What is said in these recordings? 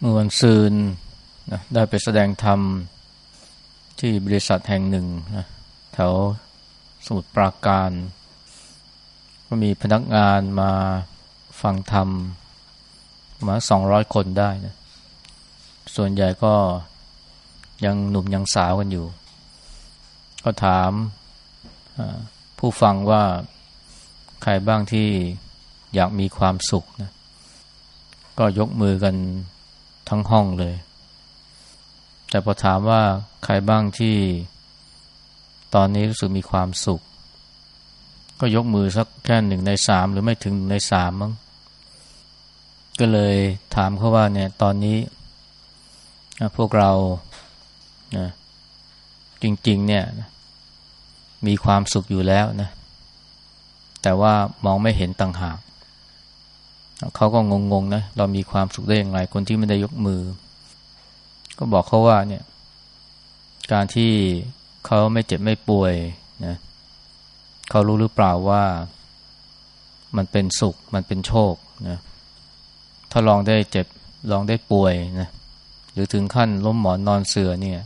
เมื่อวันซืนนะได้ไปแสดงธรรมที่บริษัทแห่งหนึ่งนะแถวสมุทรปราการ ก็มีพนักงานมาฟังธรรม มาสองร้อยคนได้นะส่วนใหญ่ก็ยังหนุ่มยังสาวกันอยู่ ก็ถามผู้ฟังว่าใครบ้างที่อยากมีความสุขนะก็ยกมือกัน ทั้งห้องเลย แต่พอถามว่าใครบ้างที่ตอนนี้รู้สึกมีความสุข ก็ยกมือสักแค่หนึ่งในสามหรือไม่ถึงในสามมั้งก็เลยถามเขาว่าเนี่ยตอนนี้พวกเรานะจริง ๆ เนี่ย มีความสุขอยู่แล้วนะ แต่ว่ามองไม่เห็นต่างหาก เขาก็งงๆนะเรามีความสุขได้อย่างไร คนที่ไม่ได้ยกมือ ก็บอกเขาว่าเนี่ย การที่เขาไม่เจ็บไม่ป่วยนะเขารู้หรือเปล่าว่ามันเป็นสุข มันเป็นโชคนะถ้าลองได้เจ็บลองได้ป่วยนะหรือถึงขั้นล้มหมอนนอนเสือเนี่ย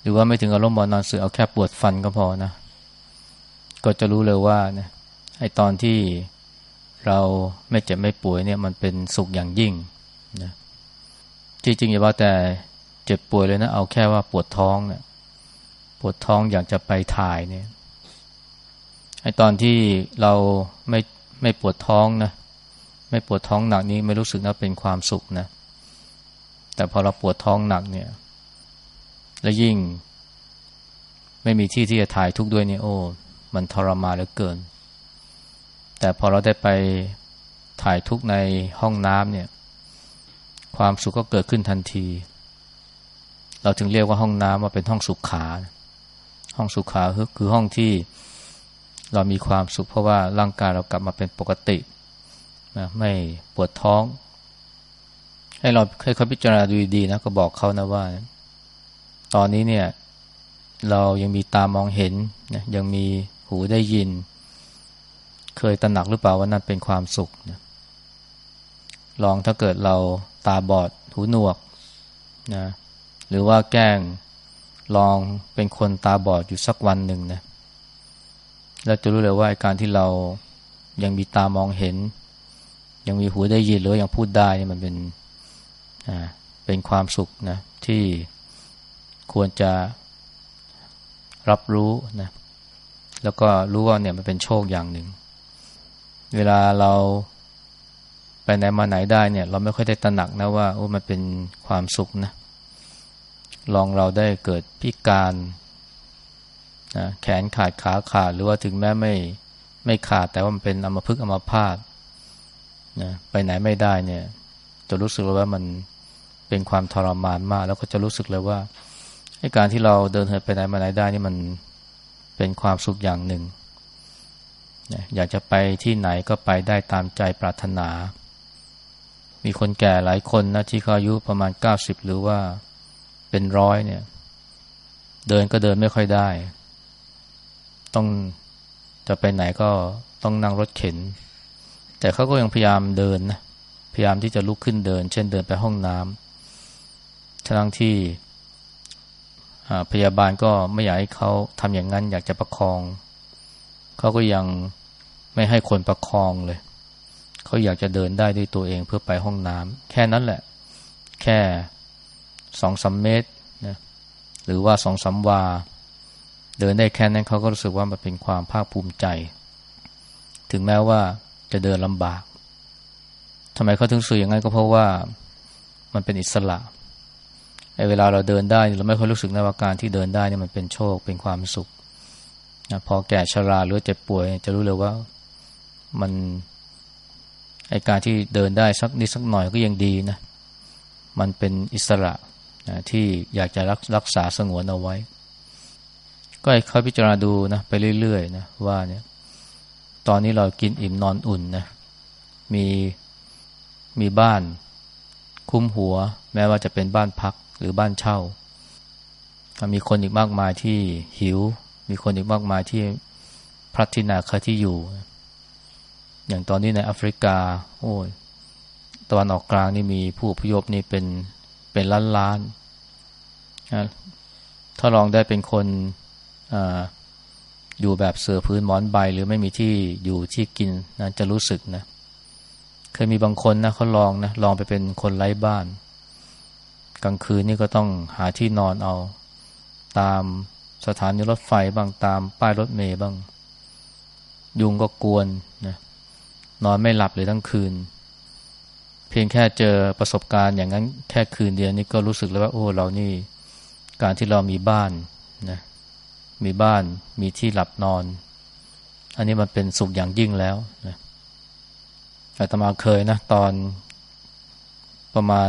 หรือว่าไม่ถึงกับล้มหมอนนอนเสือเอาแค่ปวดฟันก็พอนะก็จะรู้เลยว่านะไอตอนที่ เราไม่เจ็บไม่ป่วยเนี่ยมันเป็นสุขอย่างยิ่งนะจริงๆอย่าว่าแต่เจ็บป่วยเลยนะ เอาแค่ว่าปวดท้องเนี่ยปวดท้องอยากจะไปถ่ายเนี่ยไอตอนที่เราไม่ไม่ปวดท้องนะไม่ปวดท้องหนักนี้ไม่รู้สึกนะเป็นความสุขนะแต่พอเราปวดท้องหนักเนี่ย แล้วยิ่ง ไม่มีที่ที่จะถ่ายทุกด้วยเนี่ยโอ้มันทรมานเหลือเกิน แต่พอเราได้ไปถ่ายทุกในห้องน้ำเนี่ย ความสุขก็เกิดขึ้นทันที เราถึงเรียกว่าห้องน้ำว่าเป็นห้องสุขขา ห้องสุขขาคือห้องที่เรามีความสุขเพราะว่าร่างกายเรากลับมาเป็นปกตินะไม่ปวดท้อง ให้เราให้เขาพิจารณาดูดีนะก็บอกเขานะว่า ตอนนี้เนี่ย เรายังมีตามองเห็นนะยังมีหูได้ยิน เคยตระหนักหรือเปล่าว่านั่นเป็นความสุขนะลองถ้าเกิดเราตาบอดหูหนวกนะหรือว่าแกล้งลองเป็นคนตาบอดอยู่สักวันหนึ่งนะเราจะรู้เลยว่าการที่เรายังมีตามองเห็น ยังมีหูได้ยินหรือยังพูดได้นี่มันเป็นอ่าเป็นความสุขนะที่ควรจะรับรู้นะแล้วก็รู้ว่าเนี่ยมันเป็นโชคอย่างหนึ่ง เวลาเราไปไหนมาไหนได้เนี่ย เราไม่ค่อยได้ตระหนักนะว่าโอ้มันเป็นความสุขนะลองเราได้เกิดพิการนะแขนขาดขาขาดหรือว่าถึงแม้ไม่ไม่ขาดแต่ว่ามันเป็นอัมพฤกษ์อัมพาตนะไปไหนไม่ได้เนี่ย จะรู้สึกเลยว่ามันเป็นความทรมานมาก แล้วก็จะรู้สึกเลยว่าการที่เราเดินเหินไปไหนมาไหนได้นี่มันเป็นความสุขอย่างหนึ่ง อยากจะไปที่ไหนก็ไปได้ตามใจปรารถนา มีคนแก่หลายคนนะที่เขาอายุประมาณเก้าสิบหรือว่าเป็นร้อยเนี่ย เดินก็เดินไม่ค่อยได้ ต้องจะไปไหนก็ต้องนั่งรถเข็น แต่เขาก็ยังพยายามเดินนะพยายามที่จะลุกขึ้นเดิน เช่นเดินไปห้องน้ำทั้งที่พยาบาลก็ไม่อยากให้เขาทำอย่างนั้น อยากจะประคอง เขาก็ยังไม่ให้คนประคองเลย เขาอยากจะเดินได้ด้วยตัวเองเพื่อไปห้องน้ำแค่นั้นแหละ แค่สองสามเมตรนะหรือว่าสองสามวา เดินได้แค่นั้นเขาก็รู้สึกว่ามันเป็นความภาคภูมิใจ ถึงแม้ว่าจะเดินลำบากทำไมเขาถึงสื่ออย่างนั้นก็เพราะว่ามันเป็นอิสระไอ้เวลาเราเดินได้เราไม่ค่อยรู้สึกในว่าการที่เดินได้นี่มันเป็นโชคเป็นความสุข นะพอแก่ชราหรือเจ็บป่วย จะรู้เลยว่ามันไอการที่เดินได้สักนิดสักหน่อยก็ยังดีนะมันเป็นอิสระนะที่อยากจะรักรักษาสงวนเอาไว้ ก็ให้เขาพิจารณาดูนะไปเรื่อยๆนะว่าเนี่ย ตอนนี้เรากินอิ่มนอนอุ่นนะมีมีบ้าน คุ้มหัว แม้ว่าจะเป็นบ้านพักหรือบ้านเช่า มีคนอีกมากมายที่หิว มีคนอีกมากมายที่พลัดที่นาคาที่อยู่ อย่างตอนนี้ในแอฟริกา โอ้ยตะวันออกกลางนี่มีผู้พยพนี่เป็นเป็นล้านล้านนะถ้าลองได้เป็นคนออยู่แบบเสือพื้นหมอนใบ หรือไม่มีที่อยู่ที่กินนะจะรู้สึกนะ เคยมีบางคนนะเขาลองนะลองไปเป็นคนไร้บ้าน กลางคืนนี่ก็ต้องหาที่นอนเอา ตาม สถานีรถไฟบ้างตามป้ายรถเมย์บ้าง ยุงก็กวนนะนอนไม่หลับเลยทั้งคืน เพียงแค่เจอประสบการณ์อย่างนั้นแค่คืนเดียวนี่ก็รู้สึกเลยว่า โอ้เรานี่ การที่เรามีบ้านนะมีบ้านมีที่หลับนอน อันนี้มันเป็นสุขอย่างยิ่งแล้วนะอาตมาเคยนะตอนประมาณ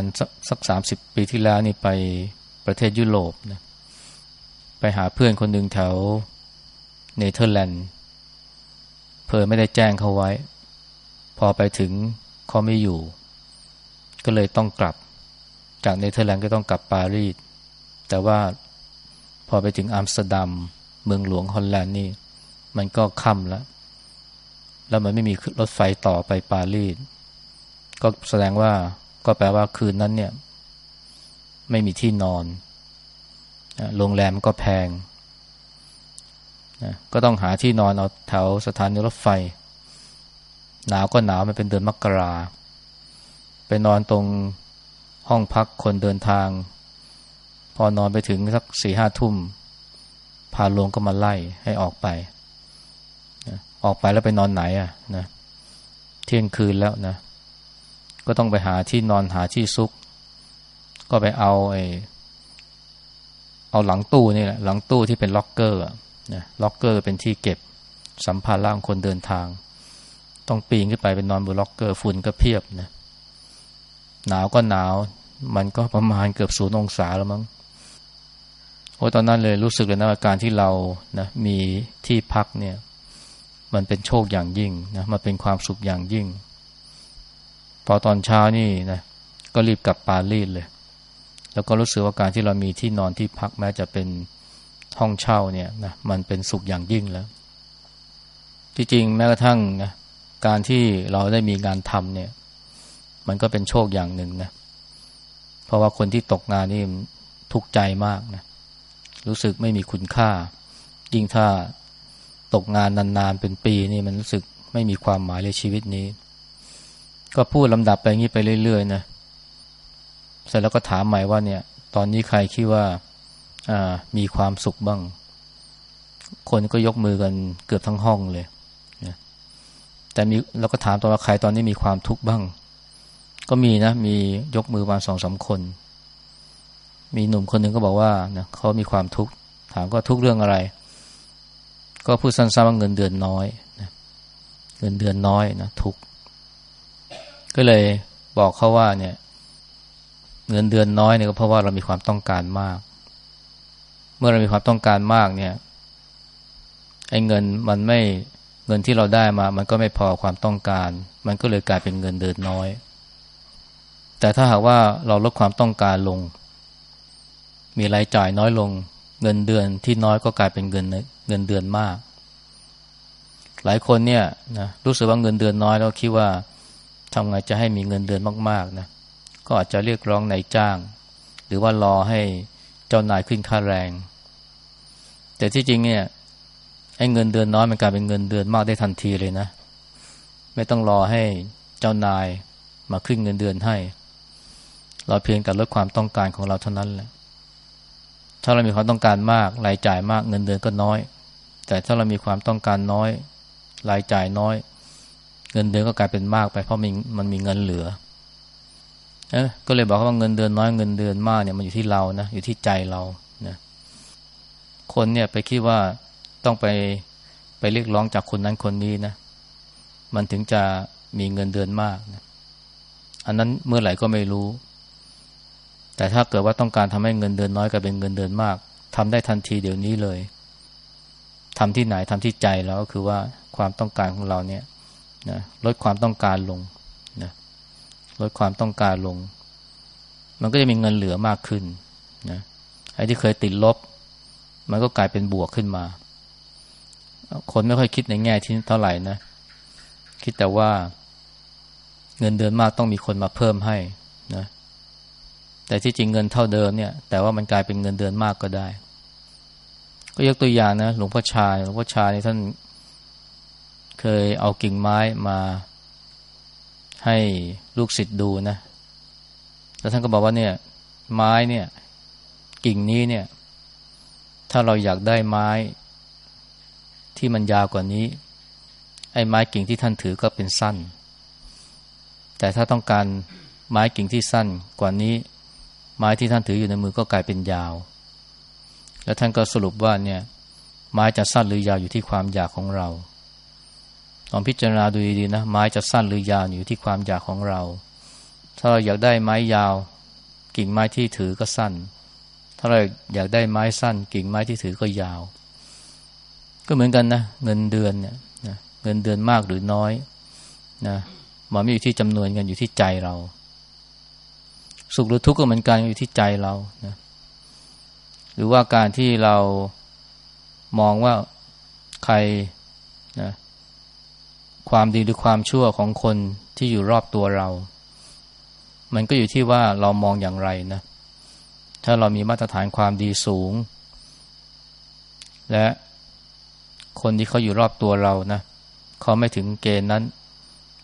สักสามสิบปีที่แล้วนี่ไปประเทศยุโรปนะ ไปหาเพื่อนคนหนึ่งแถวเนเธอร์แลนด์เผอิญไม่ได้แจ้งเขาไว้ พอไปถึงเขาไม่อยู่ ก็เลยต้องกลับ จากเนเธอร์แลนด์ก็ต้องกลับปารีสแต่ว่าพอไปถึงอัมสเตอร์ดัมเมืองหลวงฮอลแลนด์นี่ มันก็ค่ำแล้ว แล้วมันไม่มีรถไฟต่อไปปารีสก็แสดงว่าก็แปลว่าคืนนั้นเนี่ย ไม่มีที่นอน โรงแรมก็แพงนะก็ต้องหาที่นอนเอาแถวสถานีรถไฟ หนาวก็หนาวมันเป็นเดือนมกราไปนอนตรงห้องพักคนเดินทาง พอนอนไปถึงสักสี่ห้าทุ่ม ภารโรงก็มาไล่ให้ออกไปนะออกไปแล้วไปนอนไหนอะนะเที่ยงคืนแล้วนะ ก็ต้องไปหาที่นอนหาที่ซุก ก็ไปเอาไอ้ เอาหลังตู้นี่แหละหลังตู้ที่เป็นล็อกเกอร์นะล็อกเกอร์เป็นที่เก็บสัมภาระของคนเดินทาง ต้องปีนขึ้นไปเป็นนอนบนล็อกเกอร์ฝุ่นก็เพียบนะหนาวก็หนาว มันก็ประมาณเกือบศูนย์องศาแล้วมั้งโอ้ตอนนั้นเลยรู้สึกเลยนะว่าการที่เรานะมีที่พักเนี่ย มันเป็นโชคอย่างยิ่งนะมันเป็นความสุขอย่างยิ่ง พอตอนเช้านี่นะก็รีบกลับปารีสเลย แล้วก็รู้สึกว่าการที่เรามีที่นอนที่พักแม้จะเป็นห้องเช่าเนี่ยนะมันเป็นสุขอย่างยิ่งแล้ว ที่จริงแม้กระทั่งนะการที่เราได้มีงานทำเนี่ย มันก็เป็นโชคอย่างหนึ่งนะเพราะว่าคนที่ตกงานนี่ทุกข์ใจมากนะรู้สึกไม่มีคุณค่า ยิ่งถ้าตกงานนานๆเป็นปีนี่มันรู้สึกไม่มีความหมายในชีวิตนี้ ก็พูดลำดับไปงี้ไปเรื่อยๆนะเเสร็จแล้วก็ถามใหม่ว่าเนี่ย ตอนนี้ใครคิดว่าอ่ามีความสุขบ้าง คนก็ยกมือกันเกือบทั้งห้องเลยนะแต่มีเราก็ถามตัวว่าใครตอนนี้มีความทุกข์บ้าง ก็มีนะ มียกมือมาสองสาคน มีหนุ่มคนหนึ่งก็บอกว่านะเขามีความทุกข์ถามก็ทุกเรื่องอะไร ก็พูดสั้นๆว่าเงินเดือนน้อยนะเงินเดือนน้อยนะทุกก็เลยบอกเขาว่าเนี่ย เงินเดือนน้อยเนี่ยก็เพราะว่าเรามีความต้องการมาก เมื่อเรามีความต้องการมากเนี่ยไอ้เงินมันไม่เงินที่เราได้มา มันก็ไม่พอความต้องการ มันก็เลยกลายเป็นเงินเดือนน้อย แต่ถ้าหากว่าเราลดความต้องการลง มีรายจ่ายน้อยลง เงินเดือนที่น้อยก็กลายเป็นเงินเงินเดือนมาก หลายคนเนี่ยนะรู้สึกว่าเงินเดือนน้อยแล้วคิดว่าทำไงจะให้มีเงินเดือนมากๆนะ ก็อาจจะเรียกร้องนายจ้าง หรือว่ารอให้เจ้านายขึ้นค่าแรง แต่ที่จริงเนี่ยไอ้เงินเดือนน้อยมันกลายเป็นเงินเดือนมากได้ทันทีเลยนะ ไม่ต้องรอให้เจ้านายมาขึ้นเงินเดือนให้ เราเพียงแต่ลดความต้องการของเราเท่านั้นแหละถ้าเรามีความต้องการมากรายจ่ายมากเงินเดือนก็น้อย แต่ถ้าเรามีความต้องการน้อยรายจ่ายน้อย เงินเดือนก็กลายเป็นมากไปเพราะมันมันมีเงินเหลือ ก็เลยบอกว่าเงินเดือนน้อยเงินเดือนมากเนี่ยมันอยู่ที่เรานะอยู่ที่ใจเรานะคนเนี่ยไปคิดว่าต้องไปไปเรียกร้องจากคนนั้นคนนี้นะ มันถึงจะมีเงินเดือนมากนะอันนั้นเมื่อไหร่ก็ไม่รู้ แต่ถ้าเกิดว่าต้องการทำให้เงินเดือนน้อยกลายเป็นเงินเดือนมากทำได้ทันทีเดี๋ยวนี้เลยทำที่ไหนทำที่ใจแล้วก็คือว่าความต้องการของเราเนี่ยนะลดความต้องการลง ลดความต้องการลง มันก็จะมีเงินเหลือมากขึ้นนะไอ้ที่เคยติดลบ มันก็กลายเป็นบวกขึ้นมา คนไม่ค่อยคิดในแง่ที่เท่าไหร่นะ คิดแต่ว่า เงินเดือนมากต้องมีคนมาเพิ่มให้นะแต่ที่จริงเงินเท่าเดิมเนี่ย แต่ว่ามันกลายเป็นเงินเดือนมากก็ได้ ก็ยกตัวอย่างนะ หลวงพ่อชาหลวงพ่อชายท่านเคยเอากิ่งไม้มา ให้ลูกศิษย์ดูนะ แล้วท่านก็บอกว่าเนี่ย ไม้เนี่ย กิ่งนี้เนี่ย ถ้าเราอยากได้ไม้ที่มันยาวกว่านี้ ไอ้ไม้กิ่งที่ท่านถือก็เป็นสั้น แต่ถ้าต้องการไม้กิ่งที่สั้นกว่านี้ ไม้ที่ท่านถืออยู่ในมือก็กลายเป็นยาว แล้วท่านก็สรุปว่าเนี่ย ไม้จะสั้นหรือยาวอยู่ที่ความอยากของเรา ลองพิจารณาดูดีๆนะ ไม้จะสั้นหรือยาวอยู่ที่ความอยากของเรา ถ้าเราอยากได้ไม้ยาว กิ่งไม้ที่ถือก็สั้น ถ้าเราอยากได้ไม้สั้น กิ่งไม้ที่ถือก็ยาว ก็เหมือนกันนะเงินเดือนเนี่ยนะเงินเดือนมากหรือน้อยนะมันไม่อยู่ที่จำนวนเงินอยู่ที่ใจเรา สุขหรือทุกข์ก็เหมือนกันอยู่ที่ใจเรานะหรือว่าการที่เรามองว่าใคร ความดีหรือความชั่วของคนที่อยู่รอบตัวเรา มันก็อยู่ที่ว่าเรามองอย่างไรนะ ถ้าเรามีมาตรฐานความดีสูง และคนที่เขาอยู่รอบตัวเรานะเขาไม่ถึงเกณฑ์นั้น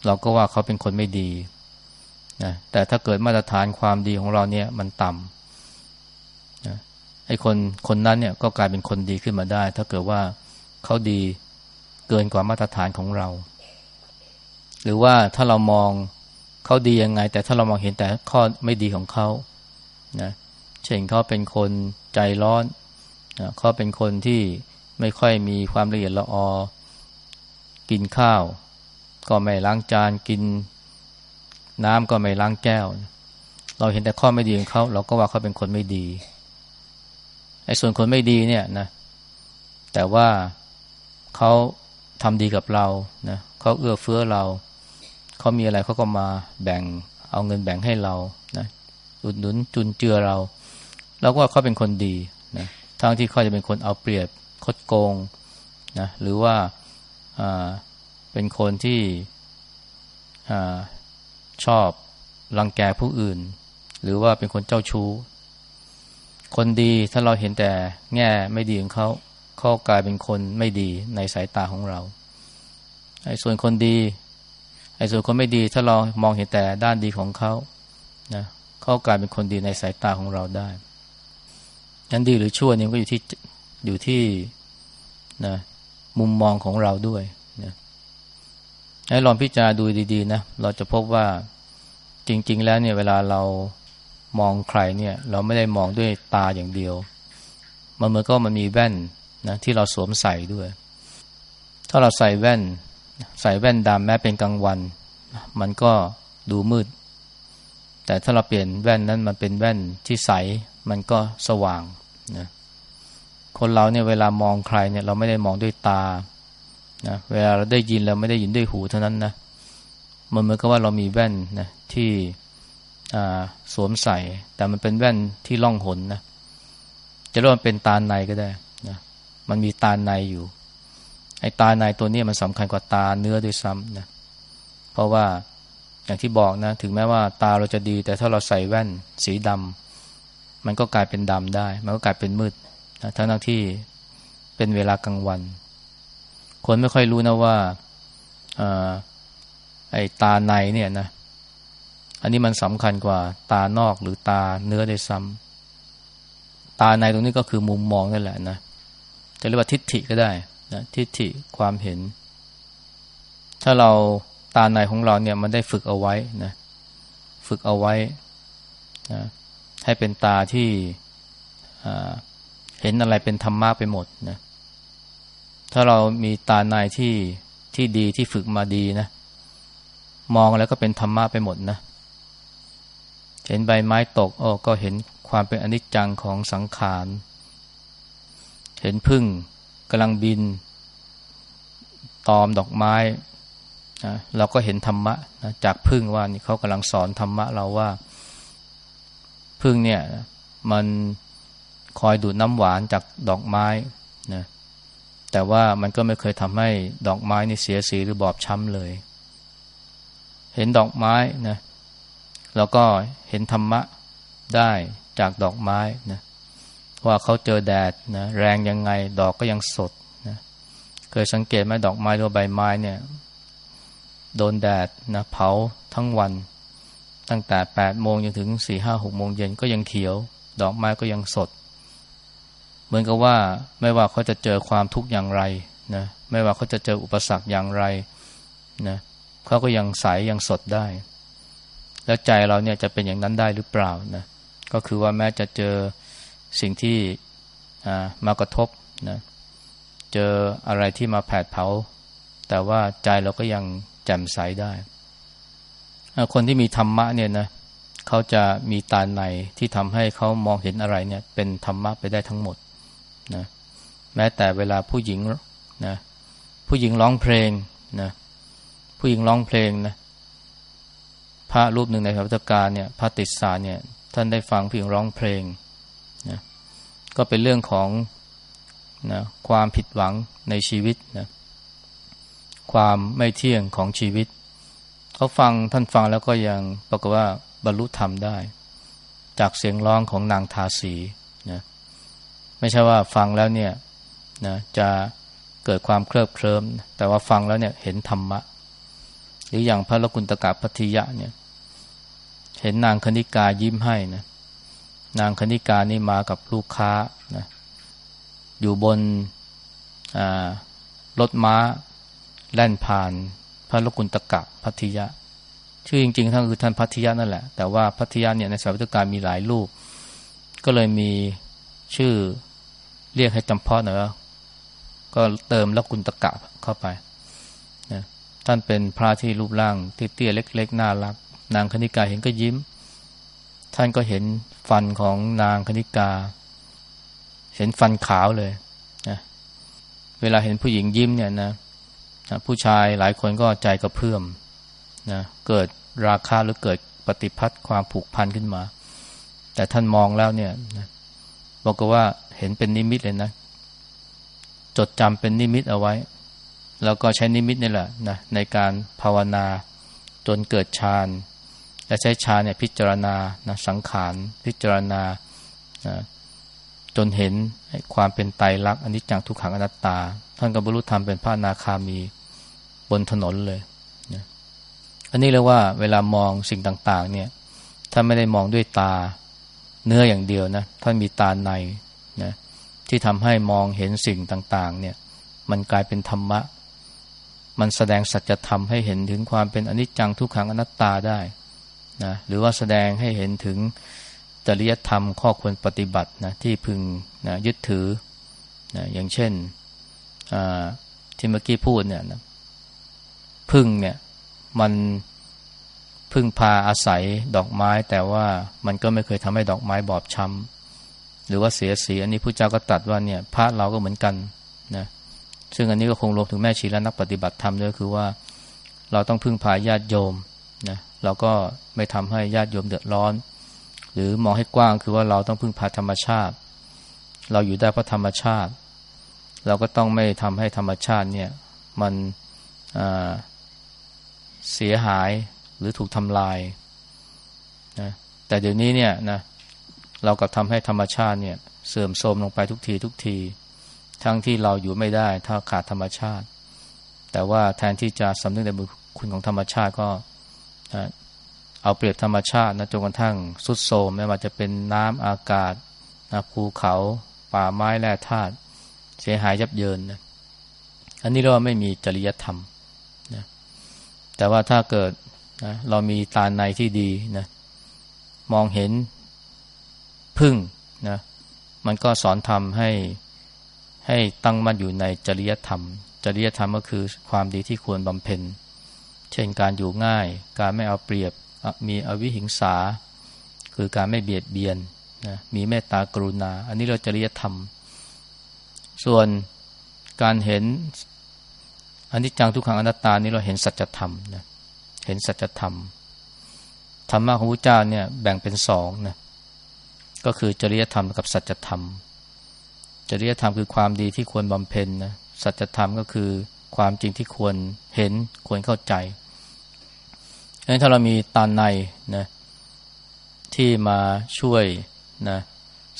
เราก็ว่าเขาเป็นคนไม่ดีนะแต่ถ้าเกิดมาตรฐานความดีของเราเนี่ยมันต่ำนะไอ้คนคนนั้นเนี่ยก็กลายเป็นคนดีขึ้นมาได้ ถ้าเกิดว่าเขาดีเกินกว่ามาตรฐานของเรา หรือว่าถ้าเรามองเขาดียังไง แต่ถ้าเรามองเห็นแต่ข้อไม่ดีของเขานะเช่นเขาเป็นคนใจร้อนนะเขาเป็นคนที่ไม่ค่อยมีความละเอียดละออ กินข้าว ก็ไม่ล้างจานกิน น้ำก็ไม่ล้างแก้ว เราเห็นแต่ข้อไม่ดีของเขาเราก็ว่าเขาเป็นคนไม่ดีไอ้ส่วนคนไม่ดีเนี่ยนะ แต่ว่าเขาทำดีกับเรานะเขาเอื้อเฟื้อเรา เขามีอะไรเขาก็มาแบ่งเอาเงินแบ่งให้เรานะอุดหนุนจุนเจือเราแล้วก็เขาเป็นคนดีนะทั้งที่เขาจะเป็นคนเอาเปรียบคดโกงนะหรือว่าเป็นคนที่อชอบรังแกผู้อื่น หรือว่าเป็นคนเจ้าชู้ คนดีถ้าเราเห็นแต่แง่ไม่ดีของเขาเขากลายเป็นคนไม่ดีในสายตาของเราไอ้ส่วนคนดี ไอ้ส่วนคนไม่ดีถ้าเรามองเห็นแต่ด้านดีของเขานะเขากลายเป็นคนดีในสายตาของเราได้นั้นดีหรือชั่วนี่ก็อยู่ที่อยู่ที่นะมุมมองของเราด้วยนะให้ลองพิจารณาดูดีๆนะเราจะพบว่าจริง ๆ แล้วเนี่ยเวลาเรามองใครเนี่ย เราไม่ได้มองด้วยตาอย่างเดียว มันเหมือนก็มันมีแว่นนะที่เราสวมใส่ด้วย ถ้าเราใส่แว่น ใส่แว่นดำแม้เป็นกลางวัน มันก็ดูมืด แต่ถ้าเราเปลี่ยนแว่นนั้นมันเป็นแว่นที่ใสมันก็สว่างนะคนเราเนี่ยเวลามองใครเนี่ยเราไม่ได้มองด้วยตานะเวลาเราได้ยินเราไม่ได้ยินด้วยหูเท่านั้นนะมันเหมือนกับว่าเรามีแว่นนะที่สวมใส่ แต่มันเป็นแว่นที่ล่องหนนะจะเรียกว่าเป็นตาในก็ได้นะมันมีตาในอยู่ ไอ้ตาในตัวนี้มันสำคัญกว่าตาเนื้อด้วยซ้ำนะเพราะว่าอย่างที่บอกนะ ถึงแม้ว่าตาเราจะดี แต่ถ้าเราใส่แว่นสีดำมันก็กลายเป็นดำได้ มันก็กลายเป็นมืดนะทั้งที่เป็นเวลากลางวัน คนไม่ค่อยรู้นะว่าไอ้ตาในเนี่ยนะ อันนี้มันสำคัญกว่าตานอกหรือตาเนื้อได้ซ้ำตาในตรงนี้ก็คือมุมมองนั่นแหละนะจะเรียกว่าทิฏฐิก็ได้ นะทิฏฐิความเห็น ถ้าเราตาในของเราเนี่ยมันได้ฝึกเอาไว้นะฝึกเอาไว้นะให้เป็นตาที่เห็นอะไรเป็นธรรมะไปหมดนะถ้าเรามีตาในที่ที่ดีที่ฝึกมาดีนะมองแล้วก็เป็นธรรมะไปหมดนะเห็นใบไม้ตกโอ้ก็เห็นความเป็นอนิจจังของสังขาร เห็นพึ่ง กำลังบิน ตอมดอกไม้นะเราก็เห็นธรรมะนะจากพึ่งว่านี่เขากำลังสอนธรรมะเราว่า พึ่งเนี่ยมันคอยดูดน้ำหวานจากดอกไม้นะแต่ว่ามันก็ไม่เคยทำให้ดอกไม้นี่เสียสีหรือบอบช้ำเลย เห็นดอกไม้นะแล้วก็เห็นธรรมะได้จากดอกไม้นะ ว่าเขาเจอแดดนะแรงยังไงดอกก็ยังสดนะเคยสังเกตไหมดอกไม้หรือใบไม้เนี่ย โดนแดดนะเผาทั้งวัน ตั้งแต่แปดโมงจนถึงสี่ห้าหกโมงเย็นก็ยังเขียว ดอกไม้ก็ยังสด เหมือนกับว่าไม่ว่าเขาจะเจอความทุกข์อย่างไรนะไม่ว่าเขาจะเจออุปสรรคอย่างไรนะเขาก็ยังใสยังสดได้ แล้วใจเราเนี่ยจะเป็นอย่างนั้นได้หรือเปล่านะก็คือว่าแม้จะเจอ สิ่งที่มากระทบนะเจออะไรที่มาแผดเผา แต่ว่าใจเราก็ยังแจ่มใสได้ คนที่มีธรรมะเนี่ยนะเขาจะมีตาในที่ทำให้เขามองเห็นอะไรเนี่ย เป็นธรรมะไปได้ทั้งหมดนะแม้แต่เวลาผู้หญิงนะผู้หญิงร้องเพลงนะผู้หญิงร้องเพลงนะพระรูปหนึ่งในพระพุทธการเนี่ยพระติสสาเนี่ยท่านได้ฟังผู้หญิงร้องเพลง ก็เป็นเรื่องของนะความผิดหวังในชีวิตนะความไม่เที่ยงของชีวิต เขาฟังท่านฟังแล้วก็ยังปรากฏว่าบรรลุธรรมได้ จากเสียงร้องของนางทาสีนะไม่ใช่ว่าฟังแล้วเนี่ยนะจะเกิดความเคลิบเคลิ้มแต่ว่าฟังแล้วเนี่ยเห็นธรรมะ หรืออย่างพระลกุณตกะพัทยะเนี่ย เห็นนางคณิกายิ้มให้นะ นางคณิกานี่มากับลูกค้านะอยู่บนรถม้าแล่นผ่านพระลกุณตกะพัทยะ ชื่อจริงๆท่านคือท่านพัทยะนั่นแหละ แต่ว่าพัทยะเนี่ยในสาวิตการมีหลายรูป ก็เลยมีชื่อเรียกให้จำเพาะหน่อยว่าก็เติมลกุณตกะเข้าไปนะท่านเป็นพระที่รูปร่างเตี้ยๆเล็ก ๆ น่ารัก นางคณิกาเห็นก็ยิ้ม ท่านก็เห็นฟันของนางคณิกา เห็นฟันขาวเลยนะเวลาเห็นผู้หญิงยิ้มเนี่ยนะผู้ชายหลายคนก็ใจกระเพื่อมนะเกิดราคาหรือเกิดปฏิพัทธ์ความผูกพันขึ้นมา แต่ท่านมองแล้วเนี่ยนะบอกว่าเห็นเป็นนิมิตเลยนะ จดจำเป็นนิมิตเอาไว้ แล้วก็ใช้นิมิตนี่แหละนะในการภาวนาจนเกิดฌาน และใช้ฌานเนี่ยพิจารณานะสังขารพิจารณานะจนเห็นความเป็นไตรลักษณ์อนิจจังทุกขังอนัตตา ท่านก็บรรลุธรรมเป็นพระนาคามีบนถนนเลยนะอันนี้เรียกว่าเวลามองสิ่งต่างๆเนี่ยถ้าไม่ได้มองด้วยตาเนื้ออย่างเดียวนะท่านมีตาในนะที่ทำให้มองเห็นสิ่งต่างๆเนี่ยมันกลายเป็นธรรมะ มันแสดงสัจธรรมให้เห็นถึงความเป็นอนิจจังทุกขังอนัตตาได้ นะหรือว่าแสดงให้เห็นถึงจริยธรรมข้อควรปฏิบัตินะที่พึงนะยึดถือนะอย่างเช่นที่เมื่อกี้พูดเนี่ยนะพึ่งเนี่ยมันพึ่งพาอาศัยดอกไม้ แต่ว่ามันก็ไม่เคยทำให้ดอกไม้บอบช้ำหรือว่าเสียสีอันนี้พระเจ้าก็ตัดว่าเนี่ยพระเราก็เหมือนกันนะซึ่งอันนี้ก็คงรวมถึงแม่ชีและนักปฏิบัติธรรมด้วยคือว่า เราต้องพึ่งพาญาติโยมนะ เราก็ไม่ทำให้ญาติโยมเดือดร้อน หรือมองให้กว้างคือว่าเราต้องพึ่งพาธรรมชาติ เราอยู่ได้เพราะธรรมชาติ เราก็ต้องไม่ทำให้ธรรมชาติเนี่ยมันเสียหายหรือถูกทำลายนะแต่เดี๋ยวนี้เนี่ยนะเรากับทำให้ธรรมชาติเนี่ยเสื่อมโทรมลงไปทุกทีทุกที ทั้งที่เราอยู่ไม่ได้ถ้าขาดธรรมชาติ แต่ว่าแทนที่จะสำนึกในบุญคุณของธรรมชาติก็ นะเอาเปรียบธรรมชาตินะจนกระทั่งสุดโทมไม่ว่าจะเป็นน้ำอากาศนะภูเขาป่าไม้แร่ธาตุเสียหายยับเยินนะอันนี้เราไม่มีจริยธรรมนะแต่ว่าถ้าเกิดนะเรามีตาในที่ดีนะมองเห็นพึ่งนะมันก็สอนทำให้ให้ตั้งมั่นอยู่ในจริยธรรม จริยธรรมก็คือความดีที่ควรบำเพ็ญ เช่นการอยู่ง่าย การไม่เอาเปรียบ มีอวิหิงสา คือการไม่เบียดเบียนนะมีเมตตากรุณา อันนี้เราจริยธรรม ส่วนการเห็นอันนี้จังทุกขังอนัตตานี่เราเห็นสัจธรรมนะเห็นสัจธรรมธรรมะของพระเจ้าเนี่ยแบ่งเป็นสองนะก็คือจริยธรรมกับสัจธรรม จริยธรรมคือความดีที่ควรบำเพ็ญนะสัจธรรมก็คือ ความจริงที่ควรเห็นควรเข้าใจงั้นถ้าเรามีตาในนะที่มาช่วยนะ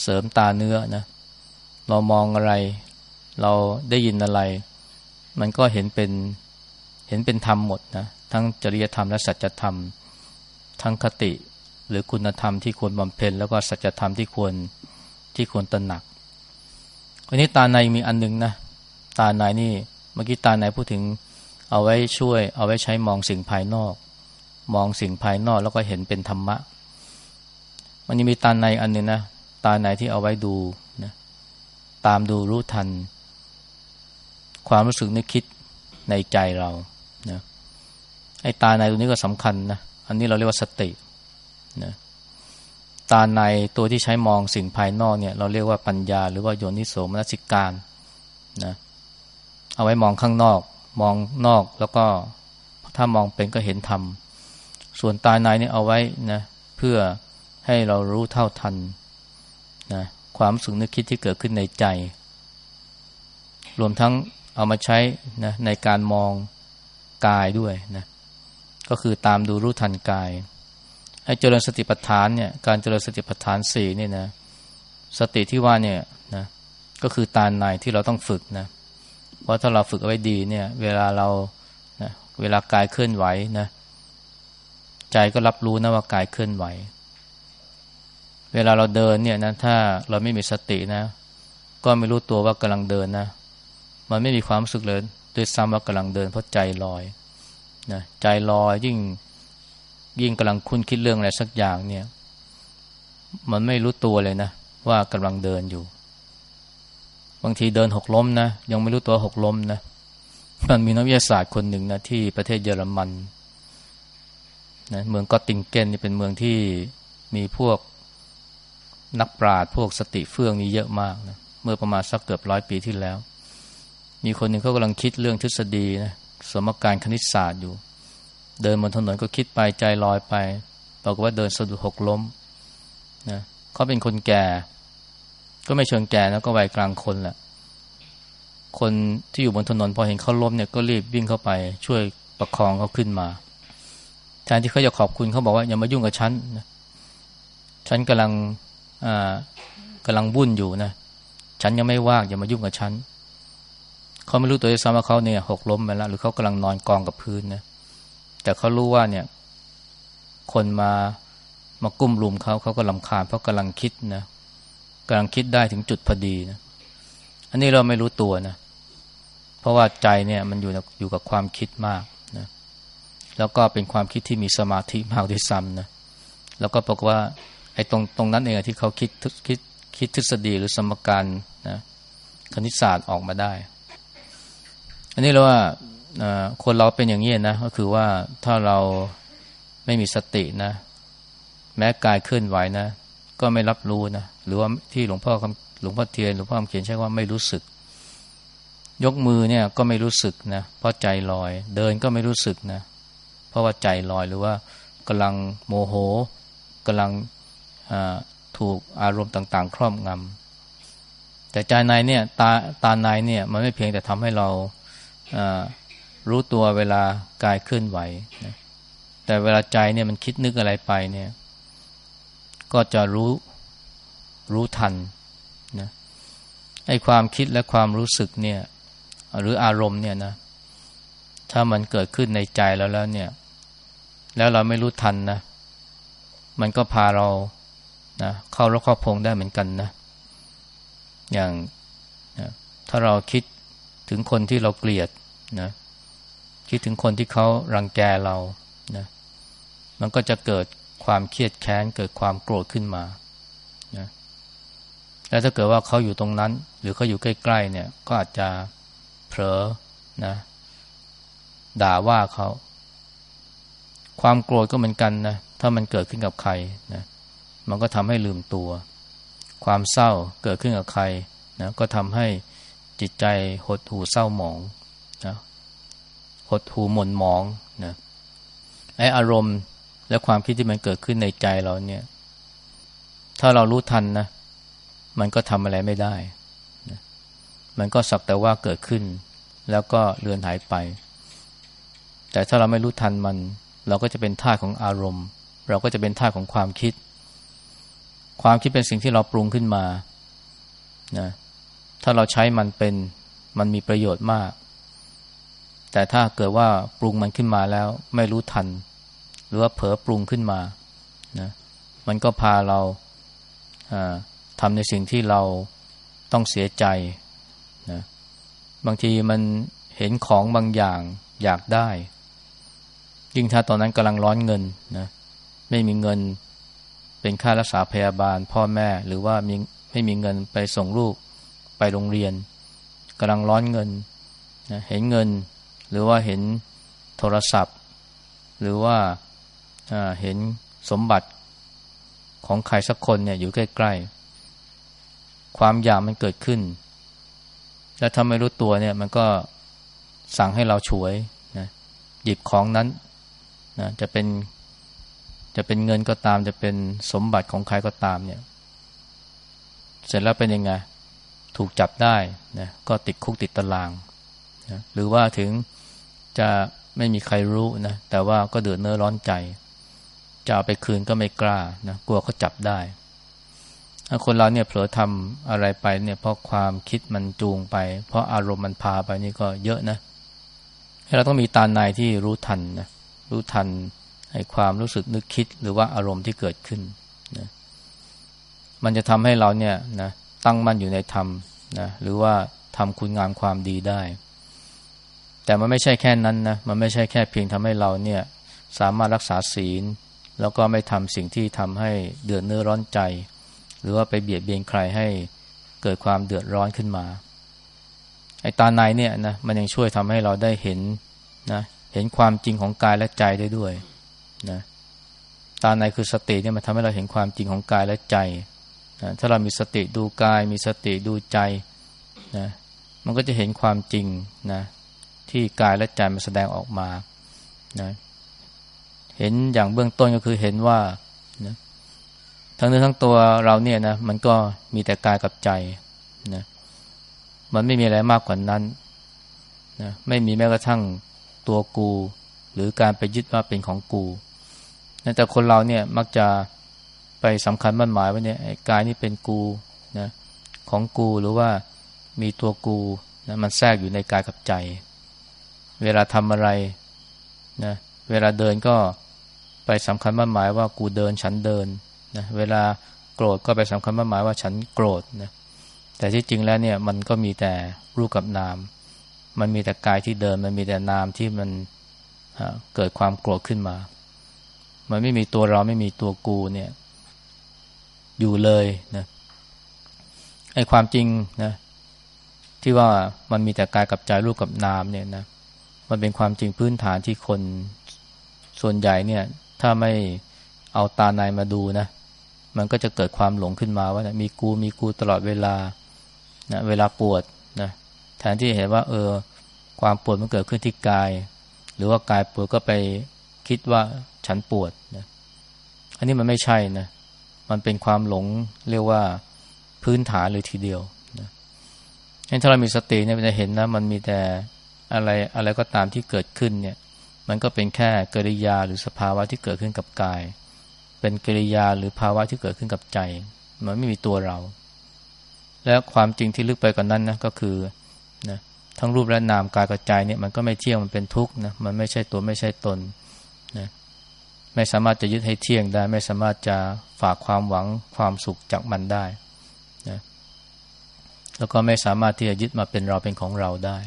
เสริมตาเนื้อนะเรามองอะไร เราได้ยินอะไร มันก็เห็นเป็นเห็นเป็นธรรมหมดนะทั้งจริยธรรมและสัจธรรม ทั้งคติหรือคุณธรรมที่ควรบำเพ็ญแล้วก็สัจธรรมที่ควรที่ควรตระหนักวันนี้ตาในมีอันนึงนะ ตาในนี่ เมื่อกี้ตาในพูดถึงเอาไว้ช่วย เอาไว้ใช้มองสิ่งภายนอก มองสิ่งภายนอกแล้วก็เห็นเป็นธรรมะ มันยังมีตาในอันนึงนะตาในที่เอาไว้ดูนะตามดูรู้ทัน ความรู้สึกนึกคิดในใจเรานะไอ้ตาในตัวนี้ก็สำคัญนะอันนี้เราเรียกว่าสตินะตาในตัวที่ใช้มองสิ่งภายนอกเนี่ย เราเรียกว่าปัญญา หรือว่าโยนิโสมนสิการนะ เอาไว้มองข้างนอก มองนอกแล้วก็ถ้ามองเป็นก็เห็นธรรม ส่วนตาในนี่เอาไว้นะเพื่อให้เรารู้เท่าทันนะความสึกนึกคิดที่เกิดขึ้นในใจ รวมทั้งเอามาใช้นะในการมองกายด้วยนะก็คือตามดูรู้ทันกายไอ้เจริญสติปัฏฐานเนี่ยการเจริญสติปัฏฐานสี่นี่นะสติที่ว่าเนี่ยนะก็คือตาในที่เราต้องฝึกนะเพราะถ้าเราฝึกเอาไว้ดีเนี่ย เวลาเรานะเวลากายเคลื่อนไหวนะ ใจก็รับรู้นะว่ากายเคลื่อนไหว เวลาเราเดินเนี่ยนะ ถ้าเราไม่มีสตินะ ก็ไม่รู้ตัวว่ากำลังเดินนะ มันไม่มีความรู้สึกเลยด้วยซ้ำว่ากำลังเดินเพราะใจลอยนะใจลอยยิ่งยิ่งกำลังคุ้นคิดเรื่องอะไรสักอย่างเนี่ย มันไม่รู้ตัวเลยนะ ว่ากำลังเดินอยู่ บางทีเดินหกล้มนะ ยังไม่รู้ตัวหกล้มนะมันมีนักวิทยาศาสตร์คนหนึ่งนะที่ประเทศเยอรมันนะเมืองกอติงเกนนี่เป็นเมืองที่มีพวกนักปราชญ์พวกสติเฟื่องนี่เยอะมากนะเมื่อประมาณสักเกือบร้อยปีที่แล้ว มีคนหนึ่งเขากำลังคิดเรื่องทฤษฎีนะสมการคณิตศาสตร์อยู่ เดินบนถนนก็คิดไปใจลอยไปบอกว่าเดินสะดุดหกล้มนะเขาเป็นคนแก่ ก็ไม่เชิงแก่นะก็วัยกลางคนแหละคนที่อยู่บนถนนพอเห็นเขาล้มเนี่ยก็รีบวิ่งเข้าไปช่วยประคองเขาขึ้นมาแทนที่เขาจะขอบคุณเขาบอกว่าอย่ามายุ่งกับฉันนะฉันกำลังอ่ากำลังวุ่นอยู่นะฉันยังไม่ว่างอย่ามายุ่งกับฉันเขาไม่รู้ตัวเองซ้ำว่าเขาเนี่ยหกล้มไปแล้วหรือเขากำลังนอนกองกับพื้นนะแต่เขารู้ว่าเนี่ย คนมามากุ้มลุมเขาเขาก็ลำคาญเพราะกำลังคิดนะำลังคิดได้ถึงจุดพอดีนะอันนี้เราไม่รู้ตัวนะ เพราะว่าใจเนี่ยมันอยู่อยู่กับความคิดมากนะแล้วก็เป็นความคิดที่มีสมาธิมากด้วยซ้ำนะแล้วก็บอกว่าไอ้ตรงตรงนั้นเองที่เขาคิดคิดคิดทฤษฎีหรือสมการนะคณิตศาสตร์ออกมาได้ อันนี้เราว่าคนเราเป็นอย่างนี้นะก็คือว่าถ้าเราไม่มีสตินะ แม้กายเคลื่อนไหวนะ ก็ไม่รับรู้นะ หรือว่าที่หลวงพ่อหลวงพ่อเทียนหลวงพ่อคำเขียนใช้ว่าไม่รู้สึก ยกมือเนี่ยก็ไม่รู้สึกนะเพราะใจลอย เดินก็ไม่รู้สึกนะ เพราะว่าใจลอยหรือว่ากำลังโมโหกำลังถูกอารมณ์ต่าง ๆ ครอบงำแต่ใจในเนี่ยตาตาในเนี่ยมันไม่เพียงแต่ทำให้เรารู้ตัวเวลากายเคลื่อนไหวนะแต่เวลาใจเนี่ยมันคิดนึกอะไรไปเนี่ย ก็จะรู้ รู้ทันนะไอ้ความคิดและความรู้สึกเนี่ย หรืออารมณ์เนี่ยนะถ้ามันเกิดขึ้นในใจแล้วแล้วเนี่ย แล้วเราไม่รู้ทันนะ มันก็พาเรานะเข้าแล้วเข้าพงได้เหมือนกันนะ อย่างนะถ้าเราคิดถึงคนที่เราเกลียดนะ คิดถึงคนที่เขารังแกเรานะ มันก็จะเกิดความเครียดแค้นเกิดความโกรธขึ้นมา แล้วถ้าเกิดว่าเขาอยู่ตรงนั้น หรือเขาอยู่ใกล้ๆเนี่ย ก็อาจจะเผลอนะ ด่าว่าเขา ความโกรธก็เหมือนกันนะถ้ามันเกิดขึ้นกับใครนะมันก็ทำให้ลืมตัว ความเศร้าเกิดขึ้นกับใครนะก็ทำให้จิตใจหดหู่เศร้าหมองนะหดหูหม่นหมองนะไออารมณ์และความคิดที่มันเกิดขึ้นในใจเราเนี่ย ถ้าเรารู้ทันนะ มันก็ทำอะไรไม่ได้นะมันก็สักแต่ว่าเกิดขึ้น แล้วก็เลือนหายไป แต่ถ้าเราไม่รู้ทันมัน เราก็จะเป็นท่าของอารมณ์ เราก็จะเป็นท่าของความคิด ความคิดเป็นสิ่งที่เราปรุงขึ้นมานะถ้าเราใช้มันเป็นมันมีประโยชน์มาก แต่ถ้าเกิดว่าปรุงมันขึ้นมาแล้ว ไม่รู้ทัน หรือว่าเผลอปรุงขึ้นมานะมันก็พาเรา ทำในสิ่งที่เราต้องเสียใจนะบางทีมันเห็นของบางอย่างอยากได้ ยิ่งถ้าตอนนั้นกำลังร้อนเงินนะไม่มีเงินเป็นค่ารักษาพยาบาล พ่อแม่หรือว่ามีไม่มีเงินไปส่งลูกไปโรงเรียนกำลังร้อนเงินนะเห็นเงิน หรือว่าเห็นโทรศัพท์ หรือว่าเห็นสมบัติของใครสักคนเนี่ยอยู่ใกล้ ๆ ความอยากมันเกิดขึ้น และถ้าไม่รู้ตัวเนี่ย มันก็สั่งให้เราฉวยนะหยิบของนั้นนะจะเป็น จะเป็นเงินก็ตาม จะเป็นสมบัติของใครก็ตามเนี่ย เสร็จแล้วเป็นยังไง ถูกจับได้นะก็ติดคุกติดตารางนะหรือว่าถึงจะไม่มีใครรู้นะ แต่ว่าก็เดือดเนื้อร้อนใจ จะเอาไปคืนก็ไม่กล้านะ กลัวเขาจับได้ คนเราเนี่ยเผลอทำอะไรไปเนี่ยเพราะความคิดมันจูงไป เพราะอารมณ์มันพาไปนี่ก็เยอะนะให้เราต้องมีตาในที่รู้ทันนะรู้ทันให้ความรู้สึกนึกคิดหรือว่าอารมณ์ที่เกิดขึ้นนะมันจะทำให้เราเนี่ยนะตั้งมั่นอยู่ในธรรมนะหรือว่าทำคุณงามความดีได้ แต่มันไม่ใช่แค่นั้นนะมันไม่ใช่แค่เพียงทำให้เราเนี่ยสามารถรักษาศีล แล้วก็ไม่ทำสิ่งที่ทำให้เดือดเนื้อร้อนใจ หรือว่าไปเบียดเบียนใครให้เกิดความเดือดร้อนขึ้นมา ไอ้ตาในเนี่ยนะมันยังช่วยทำให้เราได้เห็นนะเห็นความจริงของกายและใจได้ด้วยนะตาในคือสติเนี่ยมันทำให้เราเห็นความจริงของกายและใจนะถ้าเรามีสติดูกาย มีสติดูใจนะมันก็จะเห็นความจริงนะที่กายและใจมันแสดงออกมานะเห็นอย่างเบื้องต้นก็คือเห็นว่า ทั้งเนื้อทั้งตัวเราเนี่ยนะมันก็มีแต่กายกับใจนะมันไม่มีอะไรมากกว่านั้นนะไม่มีแม้กระทั่งตัวกู หรือการไปยึดว่าเป็นของกูนะแต่คนเราเนี่ยมักจะไปสำคัญมั่นหมายว่าเนี่ยกายนี่เป็นกูนะของกูหรือว่ามีตัวกูนะมันแทรกอยู่ในกายกับใจ เวลาทำอะไรนะเวลาเดินก็ไปสำคัญมั่นหมายว่ากูเดินฉันเดิน นะเวลาโกรธก็ไปสำคัญมั่นหมายว่าฉันโกรธนะแต่ที่จริงแล้วเนี่ยมันก็มีแต่รูปกับนาม มันมีแต่กายที่เดิน มันมีแต่นามที่มันเกิดความโกรธขึ้นมา มันไม่มีตัวเราไม่มีตัวกูเนี่ย อยู่เลยนะไอ้ความจริงนะที่ว่ามันมีแต่กายกับใจรูปกับนามเนี่ยนะมันเป็นความจริงพื้นฐานที่คนส่วนใหญ่เนี่ย ถ้าไม่เอาตาในมาดูนะ มันก็จะเกิดความหลงขึ้นมาว่านะมีกูมีกูตลอดเวลานะเวลาปวดนะแทนที่เห็นว่า เออ ความปวดมันเกิดขึ้นที่กาย หรือว่ากายปวดก็ไปคิดว่าฉันปวดนะอันนี้มันไม่ใช่นะมันเป็นความหลงเรียกว่าพื้นฐานเลยทีเดียวนะถ้าเรามีสติเนี่ยจะเห็นนะ มันมีแต่อะไรอะไรก็ตามที่เกิดขึ้นเนี่ย มันก็เป็นแค่กริยาหรือสภาวะที่เกิดขึ้นกับกาย เป็นกริยาหรือภาวะที่เกิดขึ้นกับใจ มันไม่มีตัวเรา และความจริงที่ลึกไปกว่านนั้นนะก็คือนะทั้งรูปและนามกายกับใจเนี่ยมันก็ไม่เที่ยงมันเป็นทุกข์นะมันไม่ใช่ตัวไม่ใช่ตนนะไม่สามารถจะยึดให้เที่ยงได้ ไม่สามารถจะฝากความหวังความสุขจากมันได้นะแล้วก็ไม่สามารถที่จะยึดมาเป็นเราเป็นของเราได้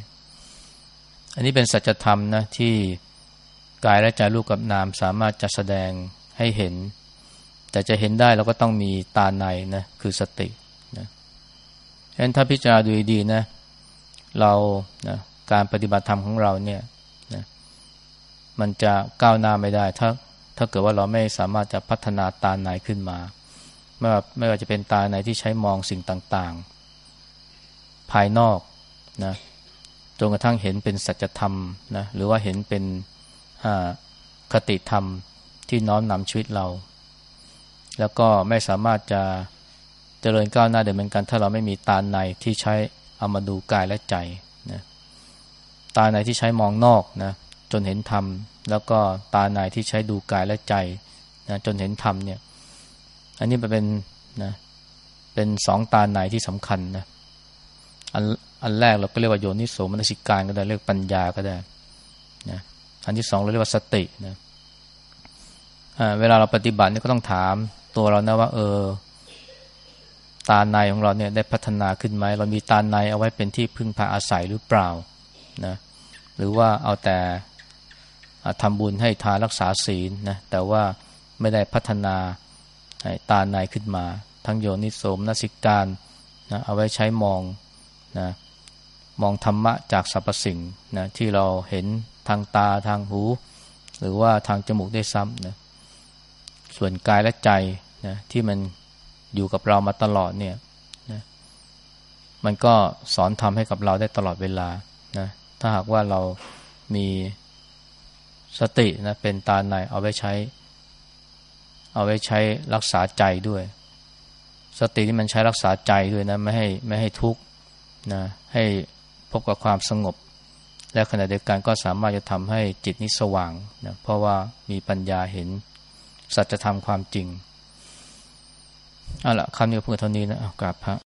อันนี้เป็นสัจธรรมนะที่กายและใจรูปกับนามสามารถจะแสดงให้เห็น แต่จะเห็นได้เราก็ต้องมีตาในนะคือสตินะฉะนั้นถ้าพิจารณาดูดีนะ เรานะการปฏิบัติธรรมของเราเนี่ยนะมันจะก้าวหน้าไม่ได้ ถ้าถ้าเกิดว่าเราไม่สามารถจะพัฒนาตาในขึ้นมา ไม่ว่าไม่ว่าจะเป็นตาในที่ใช้มองสิ่งต่างๆ ภายนอกนะจนกระทั่งเห็นเป็นสัจธรรมนะหรือว่าเห็นเป็นคติธรรมที่น้อมนำชีวิตเรา แล้วก็ไม่สามารถจะเจริญก้าวหน้าเดินเหมือนกัน ถ้าเราไม่มีตาในที่ใช้เอามาดูกายและใจนะตาในที่ใช้มองนอกนะจจนเห็นธรรม แล้วก็ตาในที่ใช้ดูกายและใจนะจนเห็นธรรมเนี่ย อันนี้มันเป็นนะเป็นสองตาในที่สำคัญนะอันอันแรกเราก็เรียกว่าโยนิโสมนสิการก็ได้เรียกปัญญาก็ได้นะอันที่สองเราเรียกว่าสตินะเวลาเราปฏิบัติเนี่ยก็ต้องถาม ตัวเรานะว่า เออ ตาในของเราเนี่ยได้พัฒนาขึ้นไหมเรามีตาในเอาไว้เป็นที่พึ่งพาอาศัยหรือเปล่านะหรือว่าเอาแต่ทำบุญให้ทานรักษาศีลนะแต่ว่าไม่ได้พัฒนาตาในขึ้นมา ทั้งโยนิโสมนสิการนะเอาไว้ใช้มองนะมองธรรมะจากสรรพสิ่งนะที่เราเห็นทางตาทางหู หรือว่าทางจมูกได้ซ้ำนะส่วนกายและใจ นะที่มันอยู่กับเรามาตลอดเนี่ยนะมันก็สอนทำให้กับเราได้ตลอดเวลานะถ้าหากว่าเรามีสตินะเป็นตาในเอาไว้ใช้ เอาไว้ใช้รักษาใจด้วย สติที่มันใช้รักษาใจด้วยนะไม่ให้ไม่ให้ทุกข์นะให้พบกับความสงบ และขณะเดียวกันก็สามารถจะทำให้จิตนี้สว่างนะเพราะว่ามีปัญญาเห็นสัจธรรมความจริง เอาละคำนี้เพื่อเท่านี้นะกราบพระ